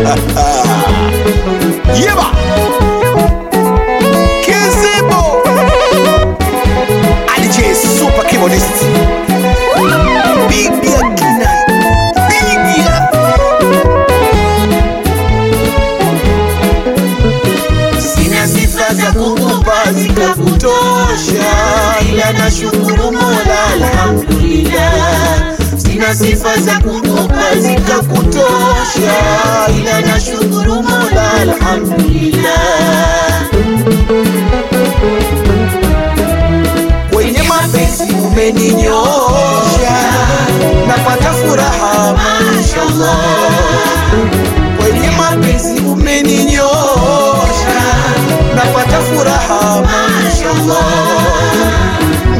Yeba! Kizimbo! DJ Super Keyboardist. Bibia Kinai Bibia Sina sifa za kukupa zikakutosha, ila nashukuru Mola, alhamdulillah. Sina sifa za kukupa zikakutosha, ila nashukuru Mola, alhamdulillah. Kwenye mapenzi umeninyosha, napata furaha mashallah kwenye mapenzi umeninyosha, napata furaha mashallah.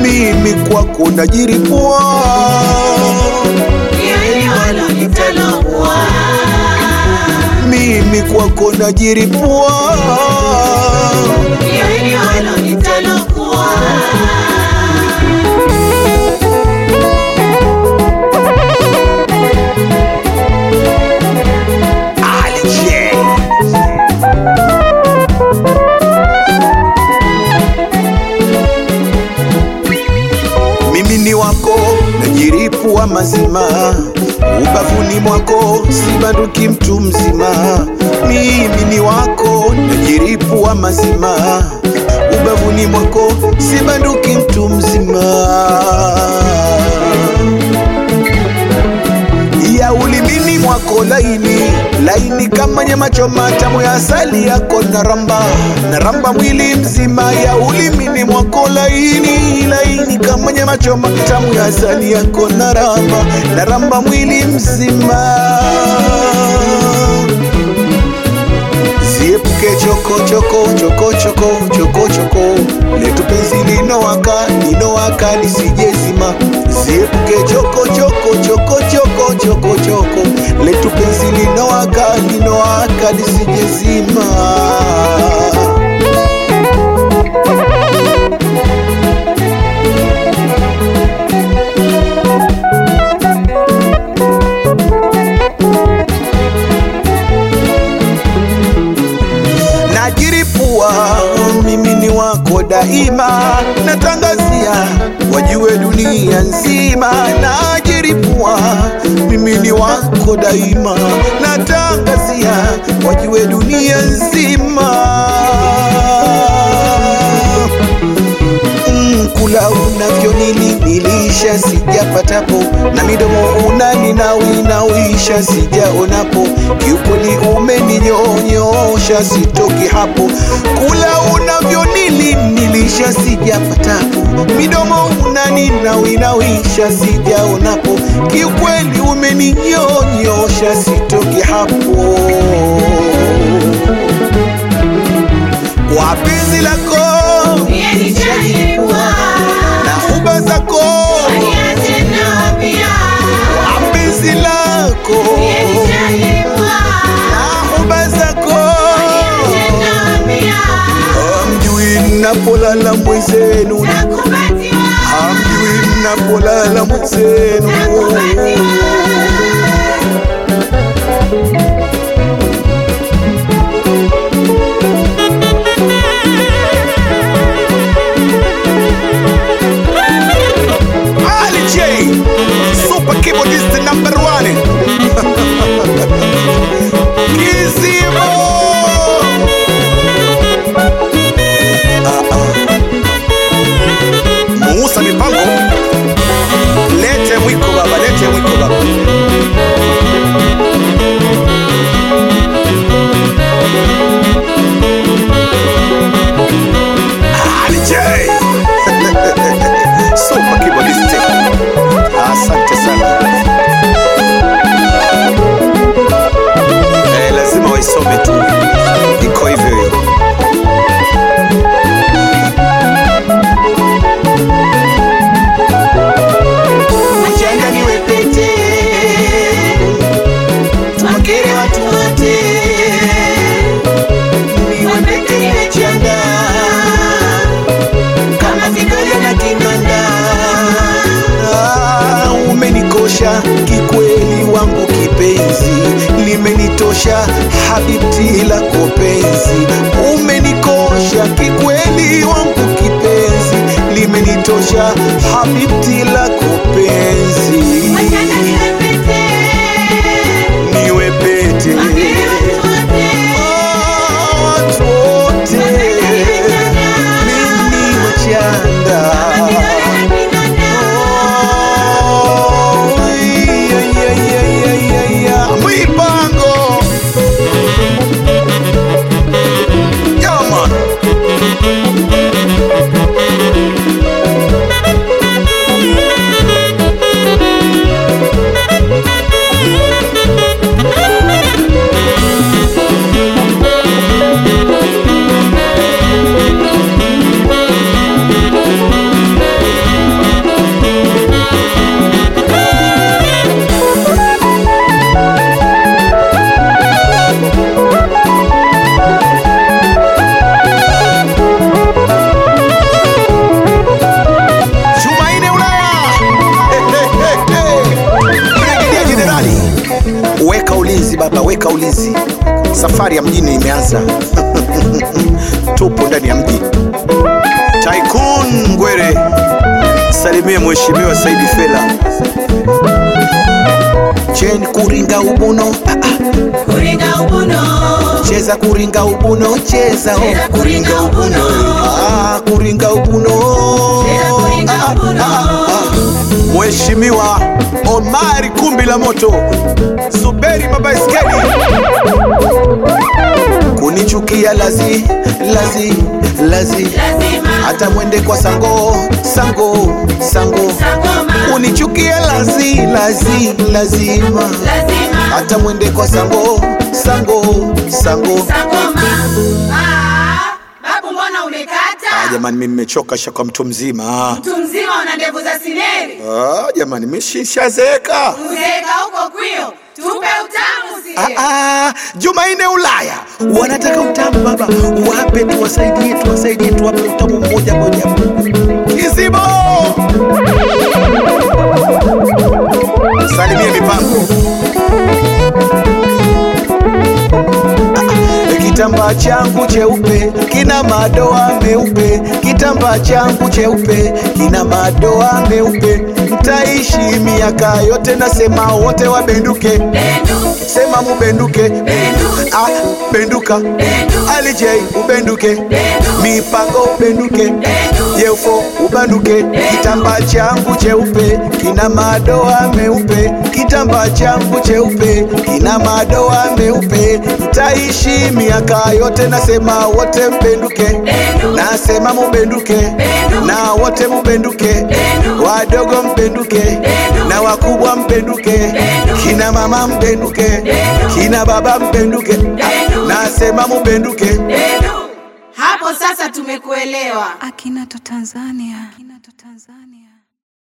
Mimi kwako najiripua kwako najiripua. Alije Mimi ni wako najiripua mazima mwako sibanduki mtu mzima. Mimi ni wako najiripua mazima. Ubavuni mwako sibanduki mtu mzima mwako laini laini kama nyama choma tamu ya asali yako naramba naramba mwili mzima ya ulimini mwako laini laini kama nyama choma tamu ya asali yako naramba naramba mwili mzima. Ziepuke choko choko choko choko choko choko. Letu penzi linowaka linowaka lisijezima ziepuke choko choko choko choko choko choko letu penzi linowaka linowaka lisijezima najiripua mimi ni wako daima. Natangazia wajue dunia nzima najiripua mimi ni wako daima. Natangazia wajue dunia nzima. Mm, kula unavyonilinilisha sijapatapo. Na midomo unaninawinawisha sijaonapo. Kiukweli umeninyonyosha sitoki hapo. Kula unavyonilinilisha sijapatapo. Midomo unaninawinawisha sijaonapo kiukweli umeninyonyosha sitoki hapo. Kwa penzi lako na huba zako. Kwa penzi lako na huba zako. Niache nao pia. nakulala mwenzenu Super keyboardist number one. Kikweli wangu kipenzi limenitosha habiti la kopenzi. Penzi umenikosha kikweli wangu kipenzi limenitosha habiti la penzi Safari ya mjini imeanza. Tupo ndani ya mji. Tycoon Ngwere, salimie mheshimiwa Saidi Fela. Chen kuringa ubuno, ah, ah, Kuringa ubuno, cheza kuringa ubuno, cheza kuringa ubuno. ah, kuringa ubuno. Mheshimiwa Omari Kumbi la Moto, Zuberi Mabaiskeli, kunichukia lazi lazi lazi, hata mwende kwa sango sango sango, kunichukia lazi lazi lazima, hata mwende kwa sango sango sango. sangoma. Jamani, mimi nimechoka shaka mtu mzima. Mtu mzima una ndevu za sineri, Ah, jamani, mimi shishazeeka. uzeeka huko kwio, tupe utamu Ah, sie. ah, Jumaine Ulaya wanataka utamu baba, wape tuwasaidie, tuwasaidie, tuwape utamu mmoja moja. Kitambaa changu cheupe kina madoa meupe, kitambaa changu cheupe kina madoa meupe. Mtaishi miaka yote, nasema wote wabenduke benduke. sema mubenduke benduke. ah, benduka benduke. alij ubenduke bendu, mipango ubenduke bendu, yefo ubanduke kitambaa changu cheupe kina madoa meupe kitambaa changu cheupe kina madoa meupe mtaishi miaka yote nasema wote mpenduke bendu, nasema mubenduke. Bendu, na wote mubenduke. Bendu, wadogo mbenduke. Na wakubwa mbenduke. Kina mama mbenduke. Kina baba mbenduke. Nasema mubenduke. Bendu. Hapo sasa tumekuelewa. Akinato Tanzania. Akinato Tanzania.